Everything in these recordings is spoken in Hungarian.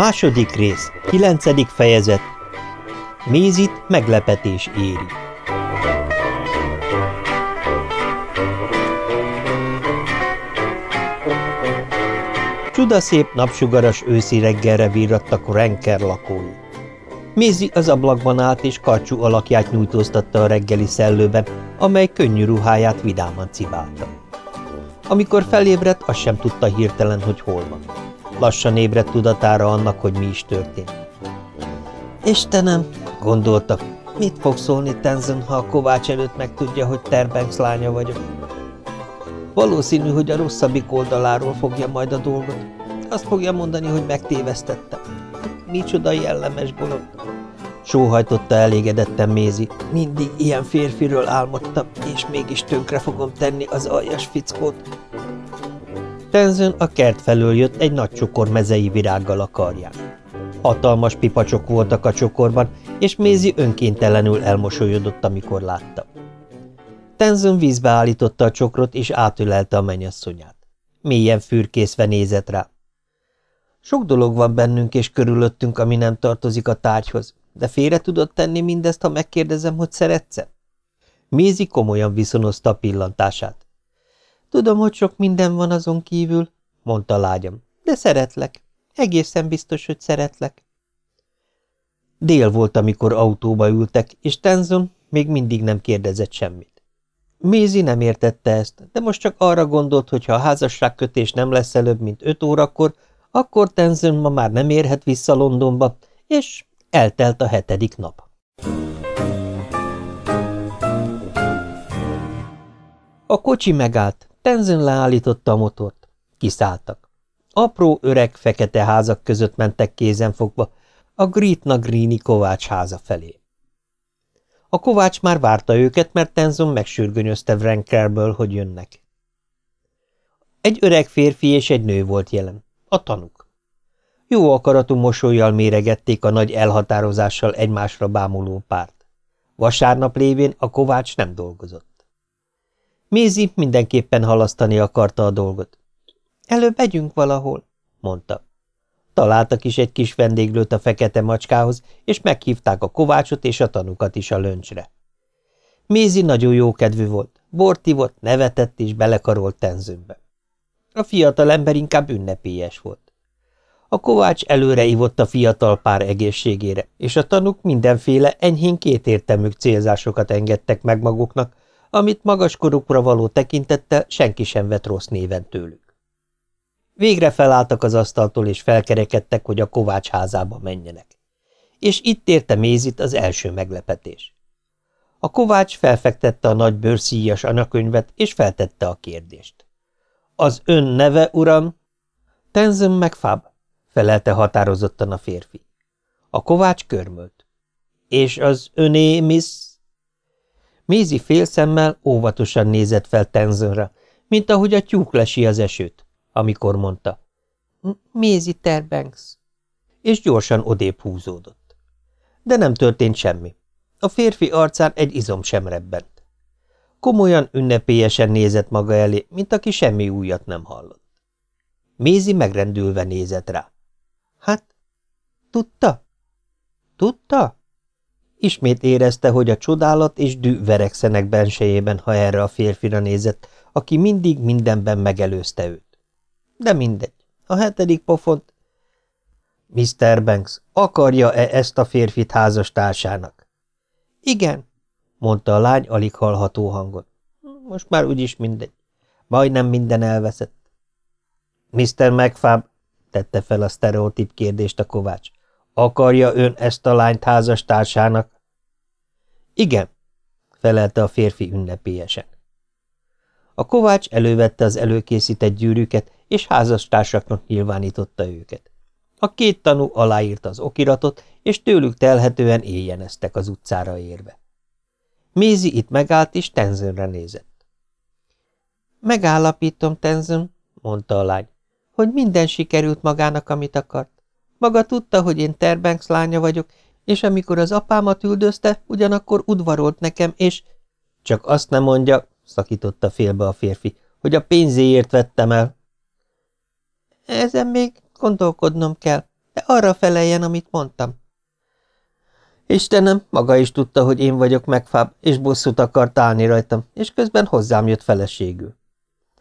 Második rész, kilencedik fejezet. Mézit meglepetés éri. Csudaszép napsugaras őszi reggelre virrattak Renker lakói. Mézi az ablakban állt, és karcsú alakját nyújtóztatta a reggeli szellőben, amely könnyű ruháját vidáman cibálta. Amikor felébredt, azt sem tudta hirtelen, hogy hol van. Lassan ébredt tudatára annak, hogy mi is történt. Istenem, gondolta, mit fog szólni Tenzon, ha a Kovács előtt megtudja, hogy Terbanks lánya vagyok. Valószínű, hogy a rosszabbik oldaláról fogja majd a dolgot. Azt fogja mondani, hogy megtévesztettem. Micsoda jellemes bolond. Sóhajtotta elégedetten Mézi. Mindig ilyen férfiről álmodtam, és mégis tönkre fogom tenni az aljas fickót. Tenzön a kert felől jött egy nagy csokor mezei virággal a karján. Hatalmas pipacsok voltak a csokorban, és Mézi önkéntelenül elmosolyodott, amikor látta. Tenzön vízbe állította a csokrot, és átülelte a mennyasszonyát. Mélyen fürkészve nézett rá. Sok dolog van bennünk és körülöttünk, ami nem tartozik a tárgyhoz, de félre tudod tenni mindezt, ha megkérdezem, hogy szeretsz-e? Mézi komolyan viszonozta a pillantását. Tudom, hogy sok minden van azon kívül, mondta lágyam, de szeretlek. Egészen biztos, hogy szeretlek. Dél volt, amikor autóba ültek, és Tenzon még mindig nem kérdezett semmit. Mézi nem értette ezt, de most csak arra gondolt, hogy ha a házasságkötés nem lesz előbb, mint öt órakor, akkor Tenzon ma már nem érhet vissza Londonba, és eltelt a hetedik nap. A kocsi megállt, Tenzin leállította a motort. Kiszálltak. Apró, öreg, fekete házak között mentek kézenfogva, a Gritna Grini Kovács háza felé. A Kovács már várta őket, mert Tenzon megsürgönyözte Vrenkerből, hogy jönnek. Egy öreg férfi és egy nő volt jelen, a tanuk. Jó akaratú mosolyjal méregették a nagy elhatározással egymásra bámuló párt. Vasárnap lévén a Kovács nem dolgozott. Mézi mindenképpen halasztani akarta a dolgot. Előbb megyünk valahol, mondta. Találtak is egy kis vendéglőt a fekete macskához, és meghívták a kovácsot és a tanukat is a löncsre. Mézi nagyon jó kedvű volt, bortivott, nevetett és belekarolt tenzőbe. A fiatal ember inkább ünnepélyes volt. A kovács előre ivott a fiatal pár egészségére, és a tanuk mindenféle enyhén kétértelmű célzásokat engedtek meg maguknak, amit magaskorukra való tekintettel senki sem vett rossz néven tőlük. Végre felálltak az asztaltól, és felkerekedtek, hogy a Kovács házába menjenek. És itt érte Mézit az első meglepetés. A Kovács felfektette a nagy bőrszíjas anyakönyvet, és feltette a kérdést. Az ön neve, uram? Tenzön megfáb, felelte határozottan a férfi. A Kovács körmölt. És az öné, miss? Mézi félszemmel óvatosan nézett fel Tenzonra, mint ahogy a tyúk lesi az esőt, amikor mondta. Mézi Terbanks. És gyorsan odébb húzódott. De nem történt semmi. A férfi arcán egy izom sem rebbent. Komolyan, ünnepélyesen nézett maga elé, mint aki semmi újat nem hallott. Mézi megrendülve nézett rá. Hát, tudta? Tudta? Ismét érezte, hogy a csodálat és dű verekszenek bensejében, ha erre a férfira nézett, aki mindig mindenben megelőzte őt. De mindegy, a hetedik pofont... Mr. Banks, akarja-e ezt a férfit házastársának? Igen, mondta a lány alig hallható hangon. Most már úgyis mindegy. Majdnem minden elveszett. Mr. McFab, tette fel a sztereotíp kérdést a kovács. Akarja ön ezt a lányt házastársának? Igen, felelte a férfi ünnepélyesen. A kovács elővette az előkészített gyűrűket, és házastársaknak nyilvánította őket. A két tanú aláírta az okiratot, és tőlük telhetően éjjeneztek az utcára érve. Mézi itt megállt, és Tenzönre nézett. Megállapítom, Tenzön, mondta a lány, hogy minden sikerült magának, amit akart. Maga tudta, hogy én Terbanks lánya vagyok, és amikor az apámat üldözte, ugyanakkor udvarolt nekem, és... Csak azt nem mondja, szakította félbe a férfi, hogy a pénzéért vettem el. Ezen még gondolkodnom kell, De arra feleljen, amit mondtam. Istenem, maga is tudta, hogy én vagyok megfáb, és bosszút akart állni rajtam, és közben hozzám jött feleségül.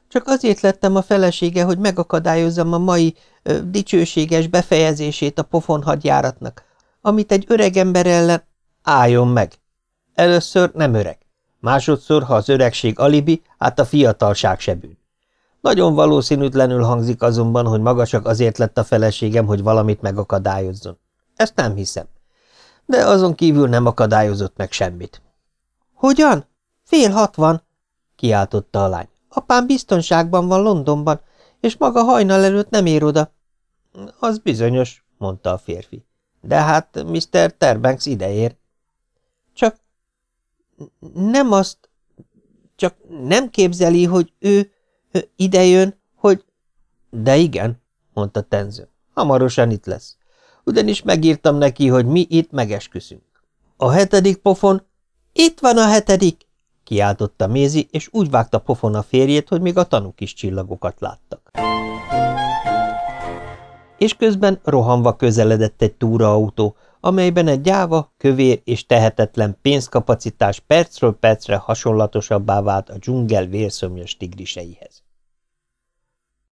Csak azért lettem a felesége, hogy megakadályozzam a mai ö, dicsőséges befejezését a pofon hadjáratnak, amit egy öreg ember ellen... Álljon meg! Először nem öreg. Másodszor, ha az öregség alibi, hát a fiatalság se bűn. Nagyon valószínűtlenül hangzik azonban, hogy maga csak azért lett a feleségem, hogy valamit megakadályozzon. Ezt nem hiszem. De azon kívül nem akadályozott meg semmit. – Hogyan? Fél hatvan? – kiáltotta a lány. – Apám biztonságban van Londonban, és maga hajnal előtt nem ér oda. – Az bizonyos – mondta a férfi. – De hát Mr. Terbanks ideér. – Csak nem azt, csak nem képzeli, hogy ő idejön, hogy... De igen, mondta Tenző. Hamarosan itt lesz. Ugyanis megírtam neki, hogy mi itt megesküszünk. A hetedik pofon... Itt van a hetedik! Kiáltotta Mézi, és úgy vágta pofon a férjét, hogy még a tanúk is csillagokat láttak. És közben rohanva közeledett egy túraautó, amelyben egy gyáva, kövér és tehetetlen pénzkapacitás percről percre hasonlatosabbá vált a dzsungel vérszomjas tigriseihez.